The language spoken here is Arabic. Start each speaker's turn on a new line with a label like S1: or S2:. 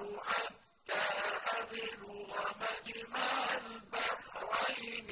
S1: حتى أبلغ مجمع البحرين